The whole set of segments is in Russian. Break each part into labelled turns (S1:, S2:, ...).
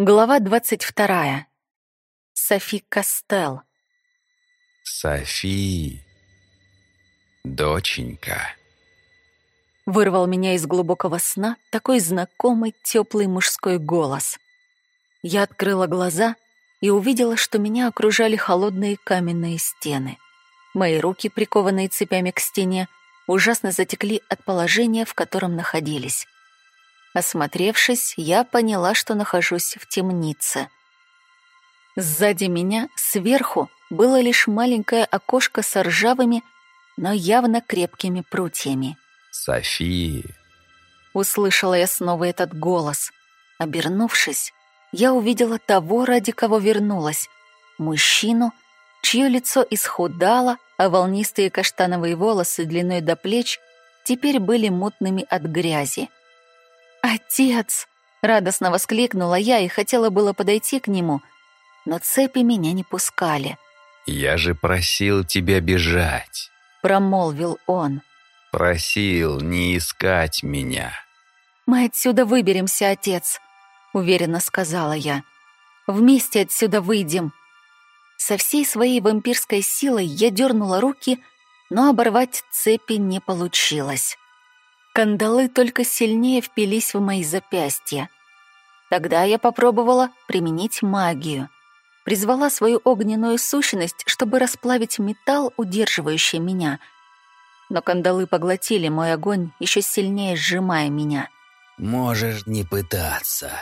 S1: Глава двадцать вторая. Софи Кастел.
S2: Софи, доченька.
S1: Вырвал меня из глубокого сна такой знакомый теплый мужской голос. Я открыла глаза и увидела, что меня окружали холодные каменные стены. Мои руки, прикованные цепями к стене, ужасно затекли от положения, в котором находились. Осмотревшись, я поняла, что нахожусь в темнице. Сзади меня, сверху, было лишь маленькое окошко с ржавыми, но явно крепкими прутьями.
S2: Софи.
S1: Услышала я снова этот голос. Обернувшись, я увидела того, ради кого вернулась. Мужчину, чье лицо исхудало, а волнистые каштановые волосы длиной до плеч теперь были мутными от грязи. «Отец!» — радостно воскликнула я и хотела было подойти к нему, но цепи меня не пускали.
S2: «Я же просил тебя бежать», —
S1: промолвил он.
S2: «Просил не искать меня».
S1: «Мы отсюда выберемся, отец», — уверенно сказала я. «Вместе отсюда выйдем». Со всей своей вампирской силой я дернула руки, но оборвать цепи не получилось. Кандалы только сильнее впились в мои запястья. Тогда я попробовала применить магию. Призвала свою огненную сущность, чтобы расплавить металл, удерживающий меня. Но кандалы поглотили мой огонь, еще сильнее сжимая меня.
S3: «Можешь не пытаться».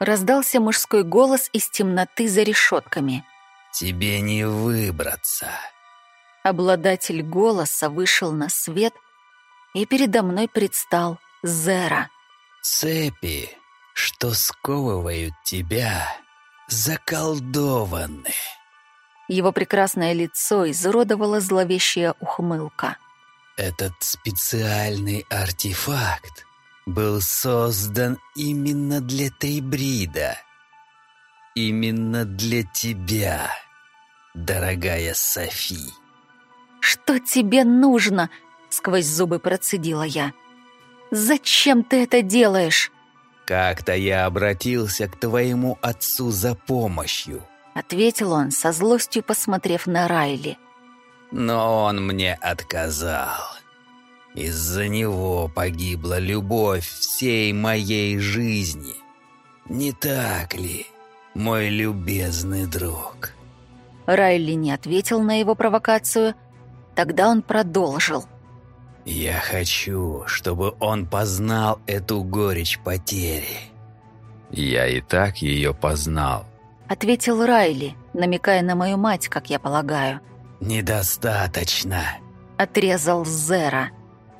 S1: Раздался мужской голос из темноты за решетками.
S3: «Тебе не выбраться».
S1: Обладатель голоса вышел на свет — и передо мной предстал Зера.
S3: «Цепи, что сковывают тебя, заколдованы».
S1: Его прекрасное лицо изуродовала зловещая ухмылка.
S3: «Этот специальный артефакт был создан именно для Трибрида. Именно для тебя, дорогая Софи».
S1: «Что тебе нужно?» Сквозь зубы процедила я. «Зачем ты это делаешь?»
S3: «Как-то я обратился к твоему отцу за помощью»,
S1: ответил он, со злостью посмотрев на Райли.
S3: «Но он мне отказал. Из-за него погибла любовь всей моей жизни. Не так ли, мой любезный друг?»
S1: Райли не ответил на его провокацию. Тогда он продолжил.
S3: Я хочу, чтобы он познал эту горечь потери.
S2: Я и так ее познал.
S1: Ответил Райли, намекая на мою мать, как я полагаю.
S3: Недостаточно.
S1: Отрезал Зера.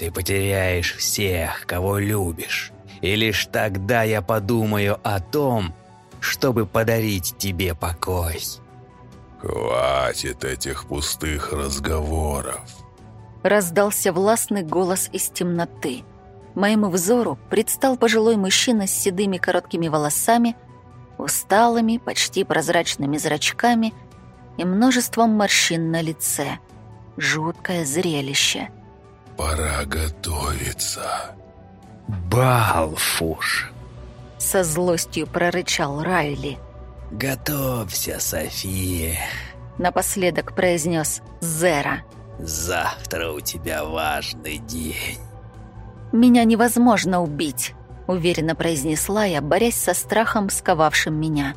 S3: Ты потеряешь всех, кого любишь. И лишь тогда я подумаю о том, чтобы подарить тебе покой.
S4: Хватит этих пустых разговоров
S1: раздался властный голос из темноты. Моему взору предстал пожилой мужчина с седыми короткими волосами, усталыми, почти прозрачными зрачками и множеством морщин на лице. Жуткое зрелище.
S4: «Пора готовиться».
S3: «Балфуш!»
S1: Со злостью прорычал Райли.
S3: «Готовься, София!»
S1: Напоследок произнес Зера.
S3: Завтра у тебя важный день.
S1: Меня невозможно убить, уверенно произнесла я, борясь со страхом, сковавшим меня.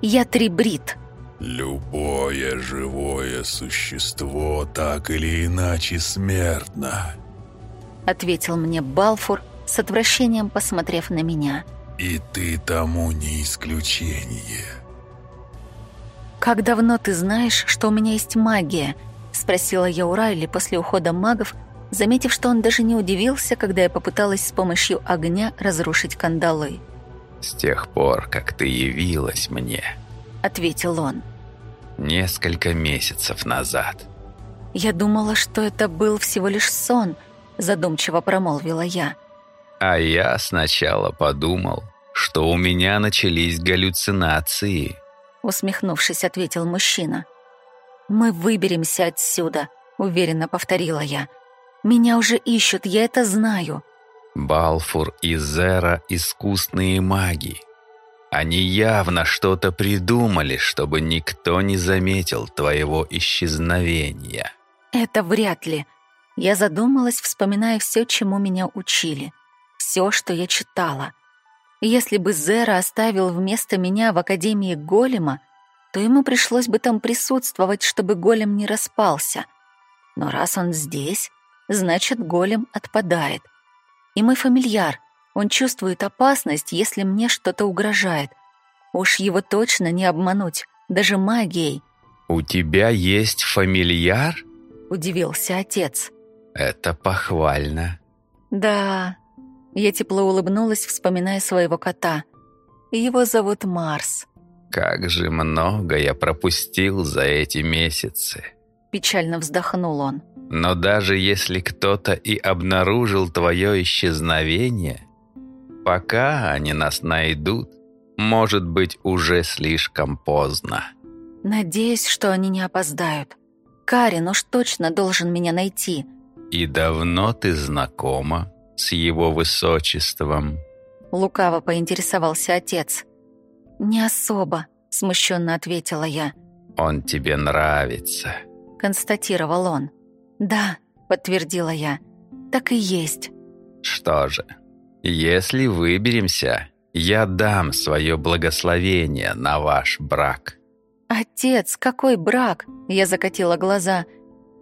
S1: Я трибрит.
S4: Любое живое существо так или иначе смертно,
S1: ответил мне Балфур с отвращением посмотрев на меня.
S4: И ты тому не исключение.
S1: Как давно ты знаешь, что у меня есть магия? Спросила я у Райли после ухода магов, заметив, что он даже не удивился, когда я попыталась с помощью огня разрушить кандалы.
S2: «С тех пор, как ты явилась мне», —
S1: ответил он.
S2: «Несколько месяцев назад».
S1: «Я думала, что это был всего лишь сон», — задумчиво промолвила я.
S2: «А я сначала подумал, что у меня начались галлюцинации», —
S1: усмехнувшись, ответил мужчина. «Мы выберемся отсюда», — уверенно повторила я. «Меня уже ищут, я это знаю».
S2: Балфур и Зера — искусные маги. Они явно что-то придумали, чтобы никто не заметил твоего исчезновения.
S1: Это вряд ли. Я задумалась, вспоминая все, чему меня учили. Все, что я читала. Если бы Зера оставил вместо меня в Академии Голема, то ему пришлось бы там присутствовать, чтобы голем не распался. Но раз он здесь, значит, голем отпадает. И мой фамильяр, он чувствует опасность, если мне что-то угрожает. Уж его точно не обмануть, даже магией.
S2: «У тебя есть фамильяр?»
S1: — удивился отец.
S2: «Это похвально».
S1: «Да». Я тепло улыбнулась, вспоминая своего кота. Его зовут Марс.
S2: Как же много я пропустил за эти месяцы.
S1: Печально вздохнул он.
S2: Но даже если кто-то и обнаружил твое исчезновение, пока они нас найдут, может быть уже слишком поздно.
S1: Надеюсь, что они не опоздают. Карин уж точно должен меня найти.
S2: И давно ты знакома с его высочеством?
S1: Лукаво поинтересовался отец. «Не особо», — смущенно ответила я.
S2: «Он тебе нравится», —
S1: констатировал он. «Да», — подтвердила я, — «так и есть».
S2: «Что же, если выберемся, я дам свое благословение на ваш брак».
S1: «Отец, какой брак?» — я закатила глаза.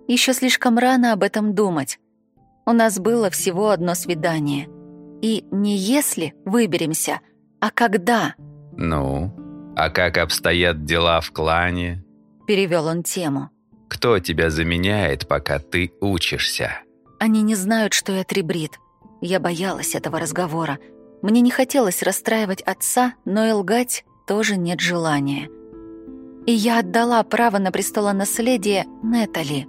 S1: Еще слишком рано об этом думать. У нас было всего одно свидание. И не если выберемся, а когда?»
S2: «Ну, а как обстоят дела в клане?»
S1: Перевел он тему.
S2: «Кто тебя заменяет, пока ты учишься?»
S1: «Они не знают, что я трибрид. Я боялась этого разговора. Мне не хотелось расстраивать отца, но и лгать тоже нет желания. И я отдала право на престолонаследие Нетали».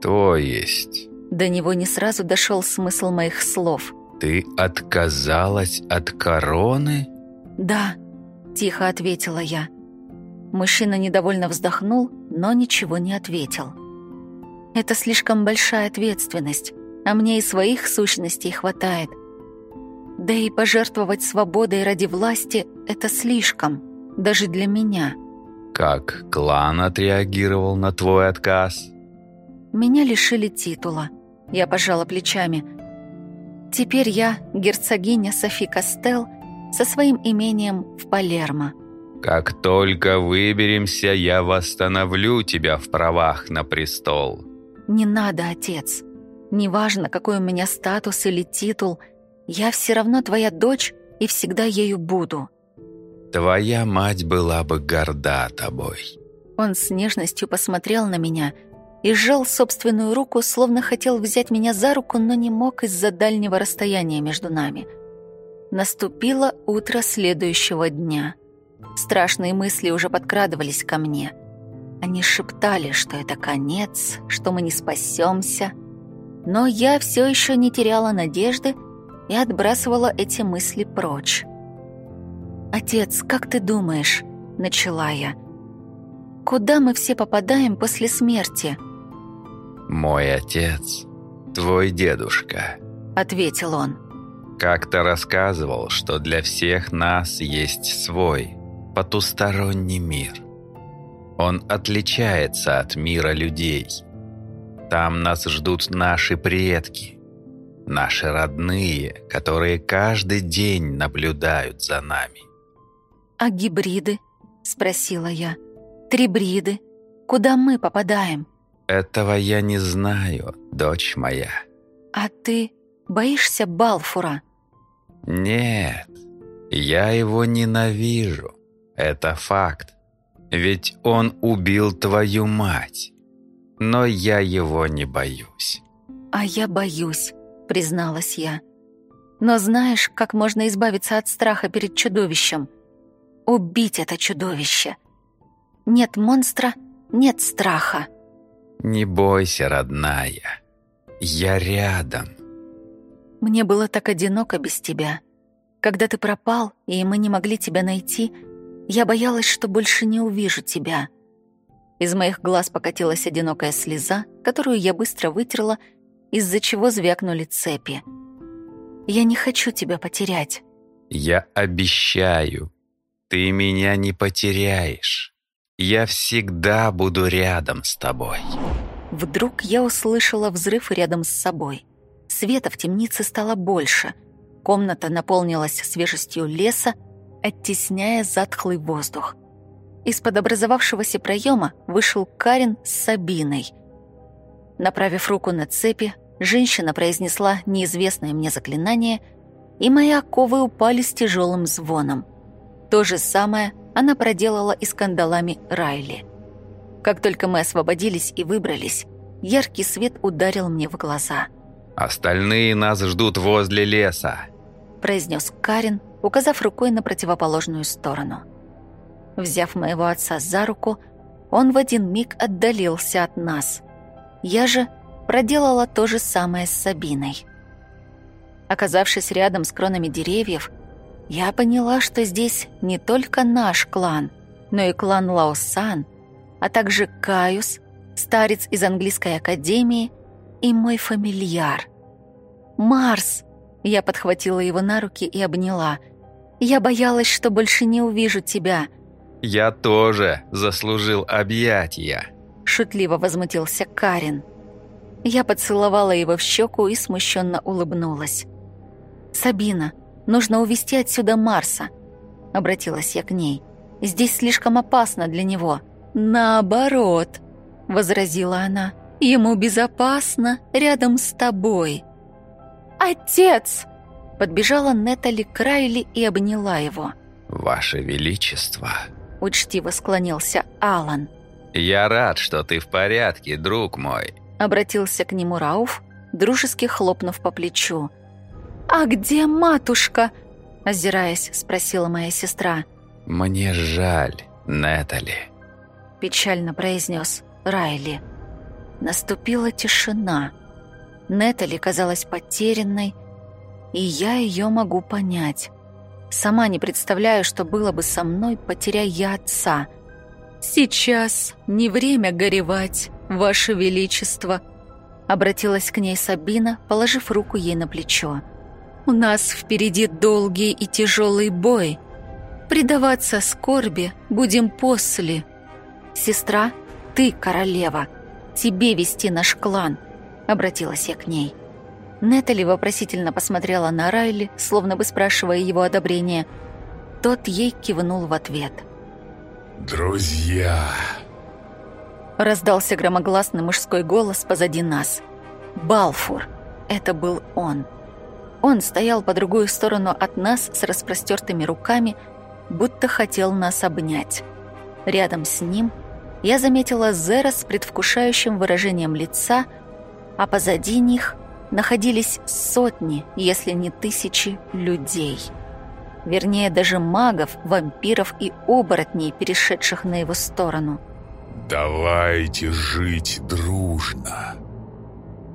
S2: «То есть...»
S1: До него не сразу дошел смысл моих слов.
S2: «Ты отказалась от короны?»
S1: «Да», Тихо ответила я. Мужчина недовольно вздохнул, но ничего не ответил. Это слишком большая ответственность, а мне и своих сущностей хватает. Да и пожертвовать свободой ради власти — это слишком, даже для меня.
S2: Как клан отреагировал на твой отказ?
S1: Меня лишили титула. Я пожала плечами. Теперь я герцогиня Софи Кастел — со своим имением в Палермо.
S2: «Как только выберемся, я восстановлю тебя в правах на престол».
S1: «Не надо, отец. Неважно, какой у меня статус или титул, я все равно твоя дочь и всегда ею буду».
S2: «Твоя мать была бы горда тобой».
S1: Он с нежностью посмотрел на меня и сжал собственную руку, словно хотел взять меня за руку, но не мог из-за дальнего расстояния между нами – Наступило утро следующего дня. Страшные мысли уже подкрадывались ко мне. Они шептали, что это конец, что мы не спасемся. Но я все еще не теряла надежды и отбрасывала эти мысли прочь. «Отец, как ты думаешь?» — начала я. «Куда мы все попадаем после смерти?»
S2: «Мой отец, твой дедушка», —
S1: ответил он.
S2: Как-то рассказывал, что для всех нас есть свой, потусторонний мир. Он отличается от мира людей. Там нас ждут наши предки, наши родные, которые каждый день наблюдают за нами.
S1: «А гибриды?» — спросила я. «Трибриды? Куда мы попадаем?»
S2: «Этого я не знаю, дочь моя».
S1: «А ты боишься Балфура?»
S2: Нет, я его ненавижу. Это факт. Ведь он убил твою мать. Но я его не боюсь.
S1: А я боюсь, призналась я. Но знаешь, как можно избавиться от страха перед чудовищем? Убить это чудовище. Нет монстра, нет страха.
S2: Не бойся, родная. Я рядом.
S1: Мне было так одиноко без тебя. Когда ты пропал, и мы не могли тебя найти, я боялась, что больше не увижу тебя. Из моих глаз покатилась одинокая слеза, которую я быстро вытерла, из-за чего звякнули цепи. Я не хочу тебя потерять.
S2: Я обещаю, Ты меня не потеряешь. Я всегда буду рядом с тобой.
S1: Вдруг я услышала взрыв рядом с собой. Света в темнице стало больше. Комната наполнилась свежестью леса, оттесняя затхлый воздух. Из-под образовавшегося проема вышел Карин с Сабиной. Направив руку на цепи, женщина произнесла неизвестное мне заклинание, и мои оковы упали с тяжелым звоном. То же самое она проделала и с кандалами Райли. Как только мы освободились и выбрались, яркий свет ударил мне в глаза.
S2: «Остальные нас ждут возле леса», —
S1: произнес Карин, указав рукой на противоположную сторону. Взяв моего отца за руку, он в один миг отдалился от нас. Я же проделала то же самое с Сабиной. Оказавшись рядом с кронами деревьев, я поняла, что здесь не только наш клан, но и клан Лаосан, а также Каюс, старец из английской академии и мой фамильяр. «Марс!» Я подхватила его на руки и обняла. «Я боялась, что больше не увижу тебя».
S2: «Я тоже заслужил объятия», —
S1: шутливо возмутился Карин. Я поцеловала его в щеку и смущенно улыбнулась. «Сабина, нужно увезти отсюда Марса», — обратилась я к ней. «Здесь слишком опасно для него». «Наоборот», — возразила она, — «ему безопасно рядом с тобой». «Отец!» — подбежала Нетали Крайли и обняла его.
S2: «Ваше Величество!»
S1: — учтиво склонился Алан.
S2: «Я рад, что ты в порядке, друг мой!»
S1: — обратился к нему Рауф, дружески хлопнув по плечу. «А где матушка?» — озираясь, спросила моя сестра.
S2: «Мне жаль, Нетали», —
S1: печально произнес Райли. Наступила тишина. Нетали казалась потерянной, и я ее могу понять. Сама не представляю, что было бы со мной, потеряя я отца. «Сейчас не время горевать, Ваше Величество», — обратилась к ней Сабина, положив руку ей на плечо. «У нас впереди долгий и тяжелый бой. Предаваться скорби будем после. Сестра, ты королева, тебе вести наш клан», — обратилась я к ней. Нетали вопросительно посмотрела на Райли, словно бы спрашивая его одобрения. Тот ей кивнул в ответ.
S4: «Друзья!»
S1: Раздался громогласный мужской голос позади нас. «Балфур!» Это был он. Он стоял по другую сторону от нас с распростертыми руками, будто хотел нас обнять. Рядом с ним я заметила Зера с предвкушающим выражением лица, а позади них — находились сотни, если не тысячи людей. Вернее, даже магов, вампиров и оборотней, перешедших на его сторону.
S4: «Давайте жить дружно.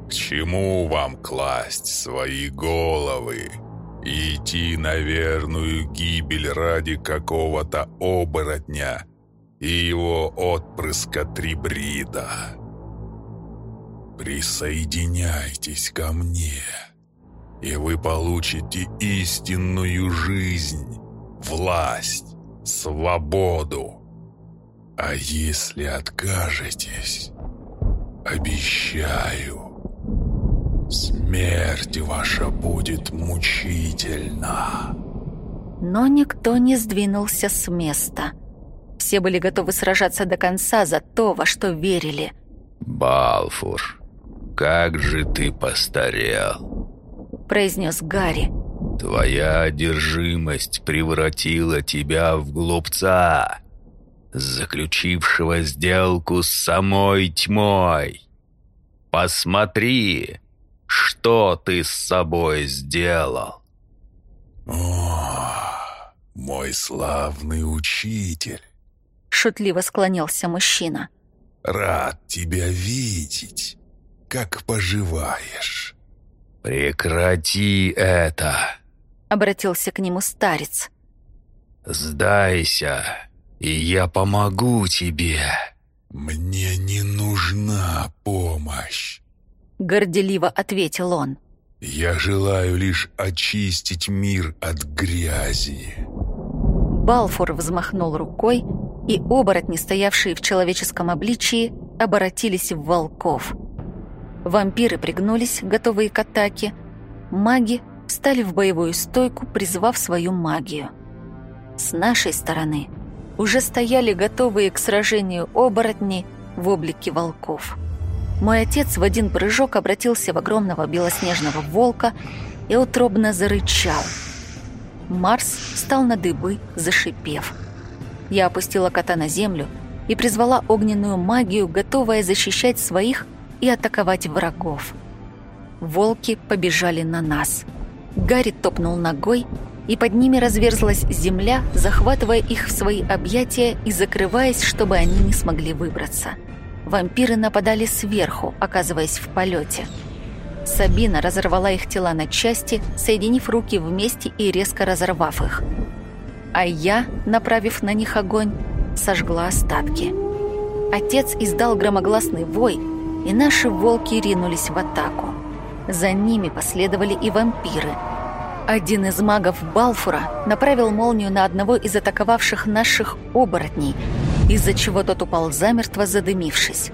S4: К чему вам класть свои головы и идти на верную гибель ради какого-то оборотня и его отпрыска Трибрида?» Присоединяйтесь ко мне, и вы получите истинную жизнь, власть, свободу. А если откажетесь, обещаю, смерть ваша будет мучительна.
S1: Но никто не сдвинулся с места. Все были готовы сражаться до конца за то, во что верили.
S2: «Балфур, как же ты постарел!»
S1: произнес Гарри.
S2: «Твоя одержимость превратила тебя в глупца, заключившего сделку с самой тьмой. Посмотри, что ты с собой сделал!»
S4: «О, мой славный учитель!»
S1: Шутливо склонился мужчина.
S4: «Рад тебя видеть!» как поживаешь?»
S2: «Прекрати это!»
S1: — обратился к нему старец.
S2: «Сдайся, и я помогу тебе!»
S4: «Мне не нужна помощь!»
S1: — горделиво ответил он.
S4: «Я желаю лишь очистить мир от грязи».
S1: Балфур взмахнул рукой, и оборотни, стоявшие в человеческом обличии, оборотились в волков. Вампиры пригнулись, готовые к атаке. Маги встали в боевую стойку, призвав свою магию. С нашей стороны уже стояли готовые к сражению оборотни в облике волков. Мой отец в один прыжок обратился в огромного белоснежного волка и утробно зарычал. Марс встал на дыбы, зашипев. Я опустила кота на землю и призвала огненную магию, готовая защищать своих и атаковать врагов. Волки побежали на нас. Гарри топнул ногой, и под ними разверзлась земля, захватывая их в свои объятия и закрываясь, чтобы они не смогли выбраться. Вампиры нападали сверху, оказываясь в полете. Сабина разорвала их тела на части, соединив руки вместе и резко разорвав их. А я, направив на них огонь, сожгла остатки. Отец издал громогласный вой, и наши волки ринулись в атаку. За ними последовали и вампиры. Один из магов Балфура направил молнию на одного из атаковавших наших оборотней, из-за чего тот упал замертво, задымившись.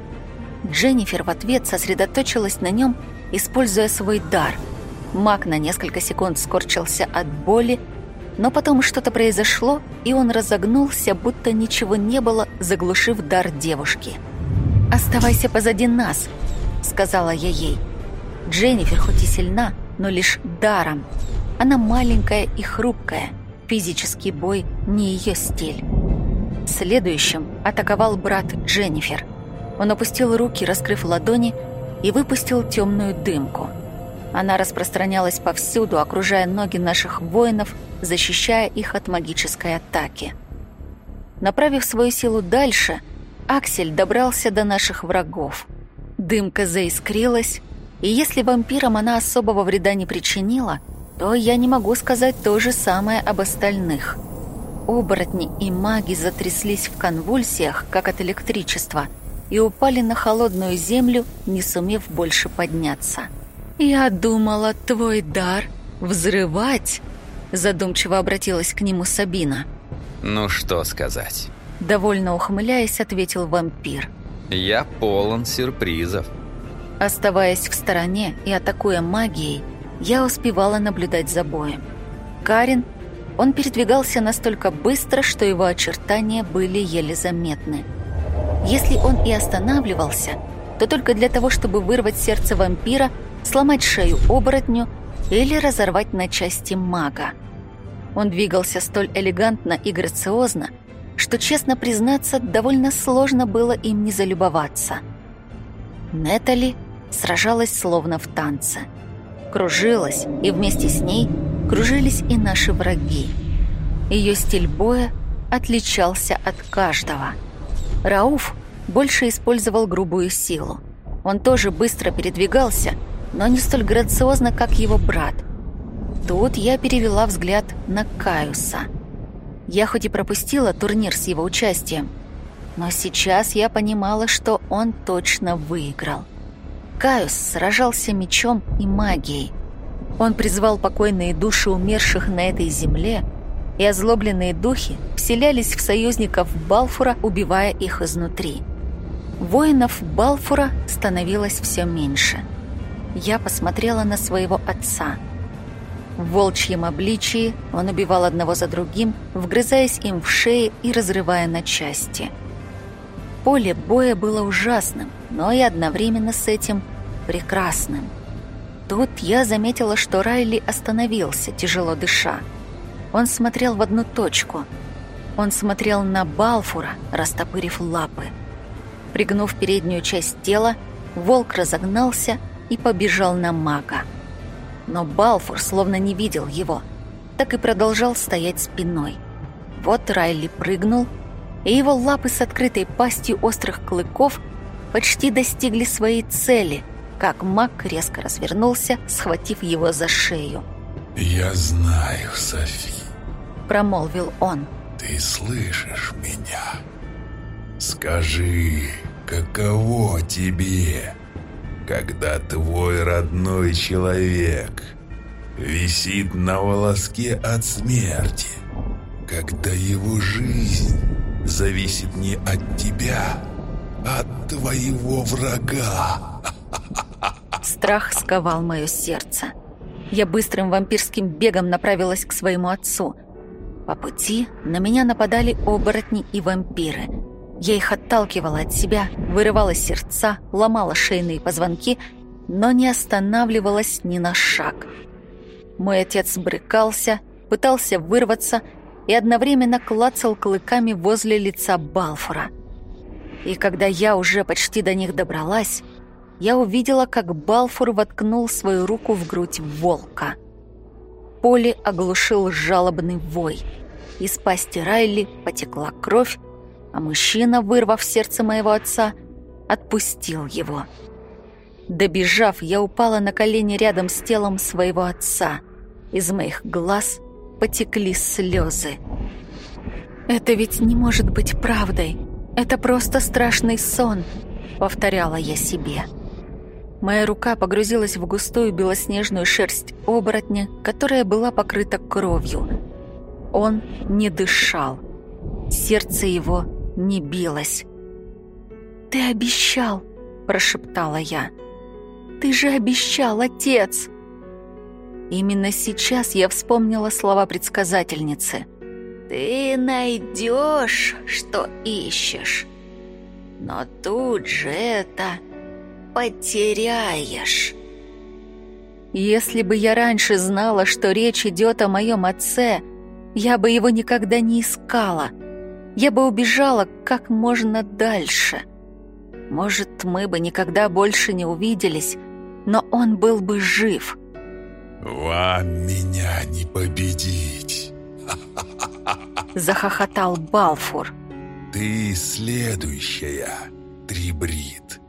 S1: Дженнифер в ответ сосредоточилась на нем, используя свой дар. Маг на несколько секунд скорчился от боли, но потом что-то произошло, и он разогнулся, будто ничего не было, заглушив дар девушки. «Оставайся позади нас», — сказала я ей. Дженнифер хоть и сильна, но лишь даром. Она маленькая и хрупкая. Физический бой не ее стиль. Следующим атаковал брат Дженнифер. Он опустил руки, раскрыв ладони, и выпустил темную дымку. Она распространялась повсюду, окружая ноги наших воинов, защищая их от магической атаки. Направив свою силу дальше, Аксель добрался до наших врагов. Дымка заискрилась, и если вампирам она особого вреда не причинила, то я не могу сказать то же самое об остальных. Оборотни и маги затряслись в конвульсиях, как от электричества, и упали на холодную землю, не сумев больше подняться. «Я думала, твой дар — взрывать!» Задумчиво обратилась к нему Сабина.
S2: «Ну что сказать?»
S1: Довольно ухмыляясь, ответил вампир.
S2: «Я полон сюрпризов».
S1: Оставаясь в стороне и атакуя магией, я успевала наблюдать за боем. Карин, он передвигался настолько быстро, что его очертания были еле заметны. Если он и останавливался, то только для того, чтобы вырвать сердце вампира, сломать шею оборотню или разорвать на части мага. Он двигался столь элегантно и грациозно, что, честно признаться, довольно сложно было им не залюбоваться. Нетали сражалась словно в танце. Кружилась, и вместе с ней кружились и наши враги. Ее стиль боя отличался от каждого. Рауф больше использовал грубую силу. Он тоже быстро передвигался, но не столь грациозно, как его брат. Тут я перевела взгляд на Каюса. Я хоть и пропустила турнир с его участием, но сейчас я понимала, что он точно выиграл. Каюс сражался мечом и магией. Он призвал покойные души умерших на этой земле, и озлобленные духи вселялись в союзников Балфура, убивая их изнутри. Воинов Балфура становилось все меньше. Я посмотрела на своего отца. В волчьем обличии он убивал одного за другим, вгрызаясь им в шеи и разрывая на части – Поле боя было ужасным, но и одновременно с этим прекрасным. Тут я заметила, что Райли остановился, тяжело дыша. Он смотрел в одну точку. Он смотрел на Балфура, растопырив лапы. Пригнув переднюю часть тела, волк разогнался и побежал на мага. Но Балфур словно не видел его, так и продолжал стоять спиной. Вот Райли прыгнул и его лапы с открытой пастью острых клыков почти достигли своей цели, как маг резко развернулся, схватив его за шею.
S4: «Я знаю, Софи», —
S1: промолвил он.
S4: «Ты слышишь меня? Скажи, каково тебе, когда твой родной человек висит на волоске от смерти?» когда его жизнь зависит не от тебя, а от твоего врага.
S1: Страх сковал мое сердце. Я быстрым вампирским бегом направилась к своему отцу. По пути на меня нападали оборотни и вампиры. Я их отталкивала от себя, вырывала сердца, ломала шейные позвонки, но не останавливалась ни на шаг. Мой отец брыкался, пытался вырваться и одновременно клацал клыками возле лица Балфура. И когда я уже почти до них добралась, я увидела, как Балфур воткнул свою руку в грудь волка. Поле оглушил жалобный вой. Из пасти Райли потекла кровь, а мужчина, вырвав сердце моего отца, отпустил его. Добежав, я упала на колени рядом с телом своего отца. Из моих глаз потекли слезы. «Это ведь не может быть правдой. Это просто страшный сон», — повторяла я себе. Моя рука погрузилась в густую белоснежную шерсть оборотня, которая была покрыта кровью. Он не дышал. Сердце его не билось. «Ты обещал!» – прошептала я. «Ты же обещал, отец!» Именно сейчас я вспомнила слова предсказательницы. «Ты найдешь, что ищешь, но тут же это потеряешь». Если бы я раньше знала, что речь идет о моем отце, я бы его никогда не искала. Я бы убежала как можно дальше. Может, мы бы никогда больше не увиделись, но он был бы жив.
S4: «Вам меня не победить!»
S1: Захохотал Балфур.
S4: «Ты следующая, Трибрид,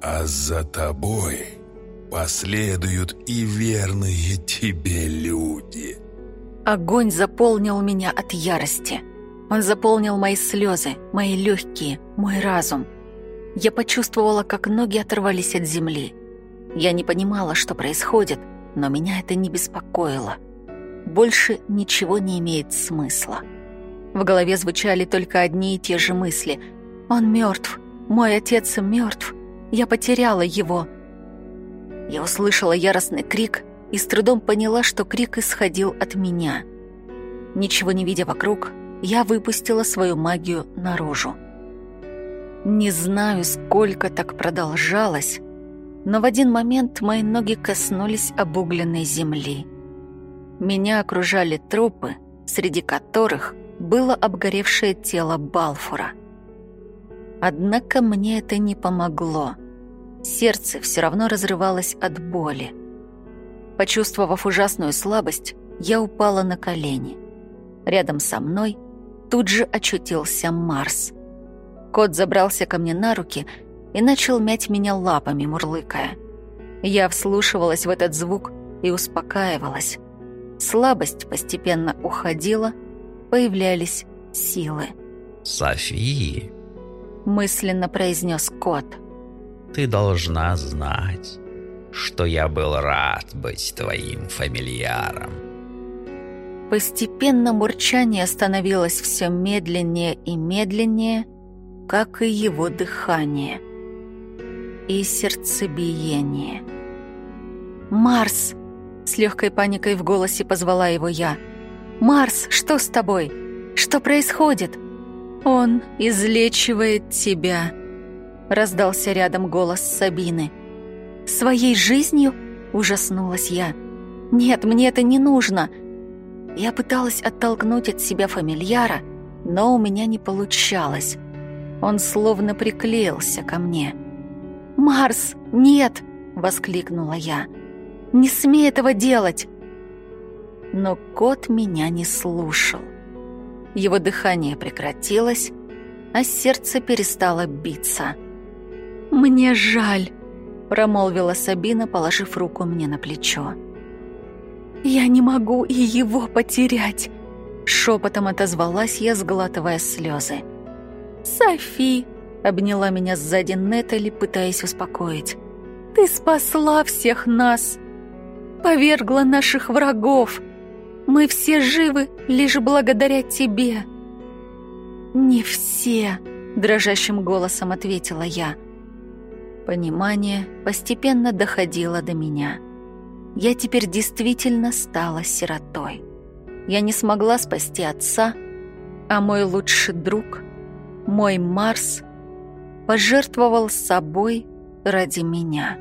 S4: а за тобой последуют и верные тебе люди».
S1: Огонь заполнил меня от ярости. Он заполнил мои слезы, мои легкие, мой разум. Я почувствовала, как ноги оторвались от земли. Я не понимала, что происходит, но меня это не беспокоило. Больше ничего не имеет смысла. В голове звучали только одни и те же мысли. «Он мертв. Мой отец мертв. Я потеряла его». Я услышала яростный крик и с трудом поняла, что крик исходил от меня. Ничего не видя вокруг, я выпустила свою магию наружу. Не знаю, сколько так продолжалось, но в один момент мои ноги коснулись обугленной земли. Меня окружали трупы, среди которых было обгоревшее тело Балфура. Однако мне это не помогло. Сердце все равно разрывалось от боли. Почувствовав ужасную слабость, я упала на колени. Рядом со мной тут же очутился Марс. Кот забрался ко мне на руки и начал мять меня лапами, мурлыкая. Я вслушивалась в этот звук и успокаивалась. Слабость постепенно уходила, появлялись силы.
S2: «Софи!»
S1: — мысленно произнес кот.
S2: «Ты должна знать, что я был рад быть твоим фамильяром».
S1: Постепенно мурчание становилось все медленнее и медленнее, как и его дыхание — и сердцебиение. «Марс!» — с легкой паникой в голосе позвала его я. «Марс, что с тобой? Что происходит?» «Он излечивает тебя», — раздался рядом голос Сабины. «Своей жизнью?» — ужаснулась я. «Нет, мне это не нужно». Я пыталась оттолкнуть от себя фамильяра, но у меня не получалось. Он словно приклеился ко мне. «Марс, нет!» — воскликнула я. «Не смей этого делать!» Но кот меня не слушал. Его дыхание прекратилось, а сердце перестало биться. «Мне жаль», — промолвила Сабина, положив руку мне на плечо. «Я не могу и его потерять», — шепотом отозвалась я, сглатывая слезы. «Софи», Обняла меня сзади Нетали, пытаясь успокоить. «Ты спасла всех нас! Повергла наших врагов! Мы все живы лишь благодаря тебе». «Не все», — дрожащим голосом ответила я. Понимание постепенно доходило до меня. Я теперь действительно стала сиротой. Я не смогла спасти отца, а мой лучший друг, мой Марс, пожертвовал собой ради меня.